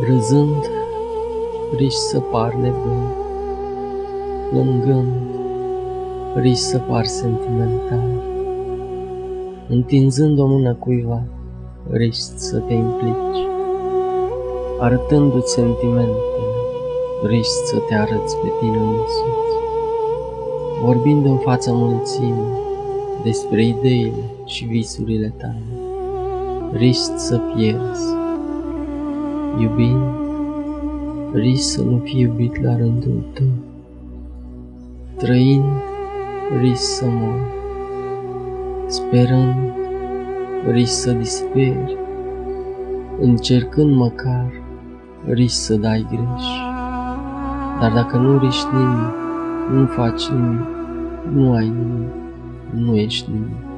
Râzând, riști să par nebun, plângând, riști să par sentimental. Întinzând o mână cuiva, riști să te implici. Arătându-ți sentimentele, riști să te arăți pe tine însuți. Vorbind în fața mulțimii despre ideile și visurile tale, riști să pierzi. Iubind, riști să nu fii iubit la rândul tău. Trăind, riști să mori. Sperând, riști să disperi. Încercând măcar, riști să dai greș. Dar dacă nu riști nimic, nu faci nimic, nu ai nimic, nu ești nimic.